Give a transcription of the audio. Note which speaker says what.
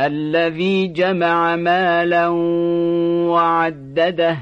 Speaker 1: الذي جمع مالا وعدده